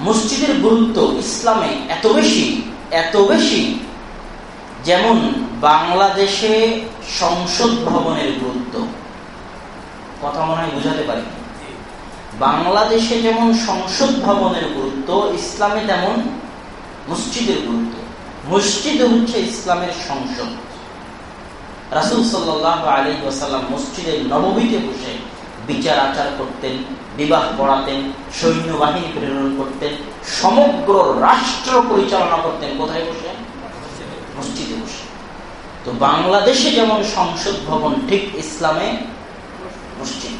মসজিদের গুরুত্ব ইসলামে এত বেশি এত বেশি যেমন বাংলাদেশে সংসদ ভবনের গুরুত্ব। কথা মনে হয় বুঝাতে পারি? বাংলাদেশে যেমন সংসদ ভবনের গুরুত্ব, ইসলামে তেমন মসজিদের গুরুত্ব। মসজিদ হচ্ছে ইসলামের সংসদ। রাসুল সাল্লাহ আলী ওসাল্লাম মসজিদের নবমীতে বসে বিচার আচার করতেন, বিবাহ পড়াতেন সৈন্যবাহিনী প্রেরণ করতেন, সমগ্র রাষ্ট্র পরিচালনা করতেন। কোথায় বসে? মসজিদে বসে। তো বাংলাদেশে যেমন সংসদ ভবন, ঠিক ইসলামে মসজিদ।